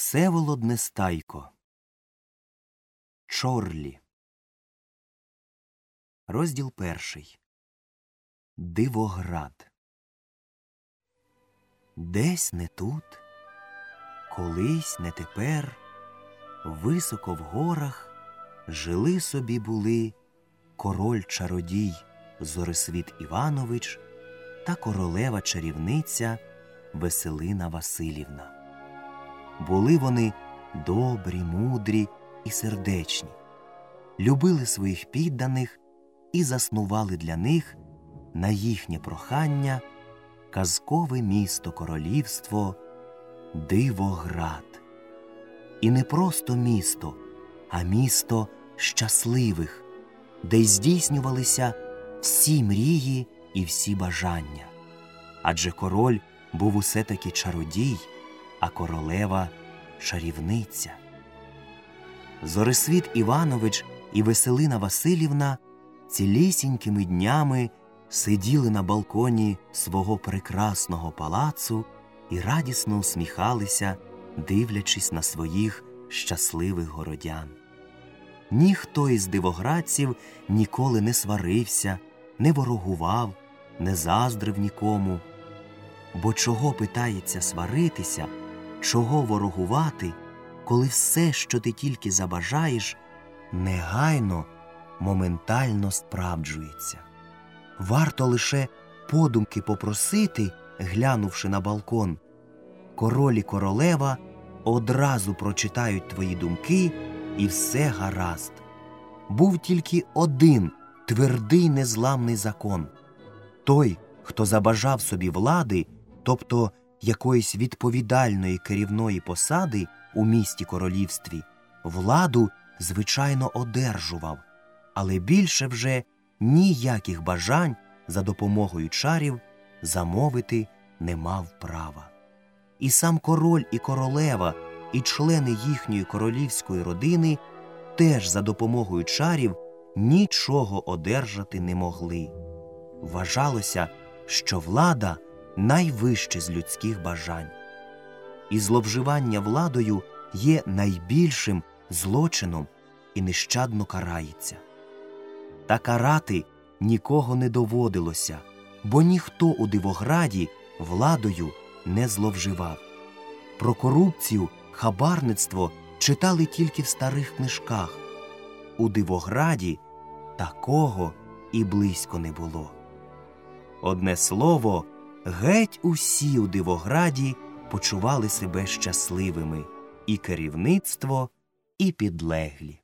Всеволод Нестайко. Чорлі. Розділ перший. Дивоград. Десь не тут, колись не тепер, високо в горах жили собі були король чародій Зорисвіт Іванович та королева чарівниця Веселина Василівна. Були вони добрі, мудрі і сердечні, любили своїх підданих і заснували для них на їхнє прохання казкове місто королівство Дивоград. І не просто місто, а місто щасливих, де й здійснювалися всі мрії і всі бажання. Адже король був усе таки чародій а королева чарівниця. Зорисвіт Іванович і Веселина Василівна цілісінькими днями сиділи на балконі свого прекрасного палацу і радісно усміхалися, дивлячись на своїх щасливих городян. Ніхто із дивоградців ніколи не сварився, не ворогував, не заздрив нікому. Бо чого питається сваритися? Чого ворогувати, коли все, що ти тільки забажаєш, негайно, моментально справджується. Варто лише подумки попросити, глянувши на балкон, король і королева одразу прочитають твої думки, і все гаразд. Був тільки один твердий незламний закон той, хто забажав собі влади, тобто якоїсь відповідальної керівної посади у місті королівстві владу, звичайно, одержував, але більше вже ніяких бажань за допомогою чарів замовити не мав права. І сам король і королева, і члени їхньої королівської родини теж за допомогою чарів нічого одержати не могли. Вважалося, що влада найвище з людських бажань. І зловживання владою є найбільшим злочином і нещадно карається. Та карати нікого не доводилося, бо ніхто у дивограді владою не зловживав. Про корупцію, хабарництво читали тільки в старих книжках. У дивограді такого і близько не було. Одне слово, Геть усі у дивограді почували себе щасливими і керівництво, і підлеглі.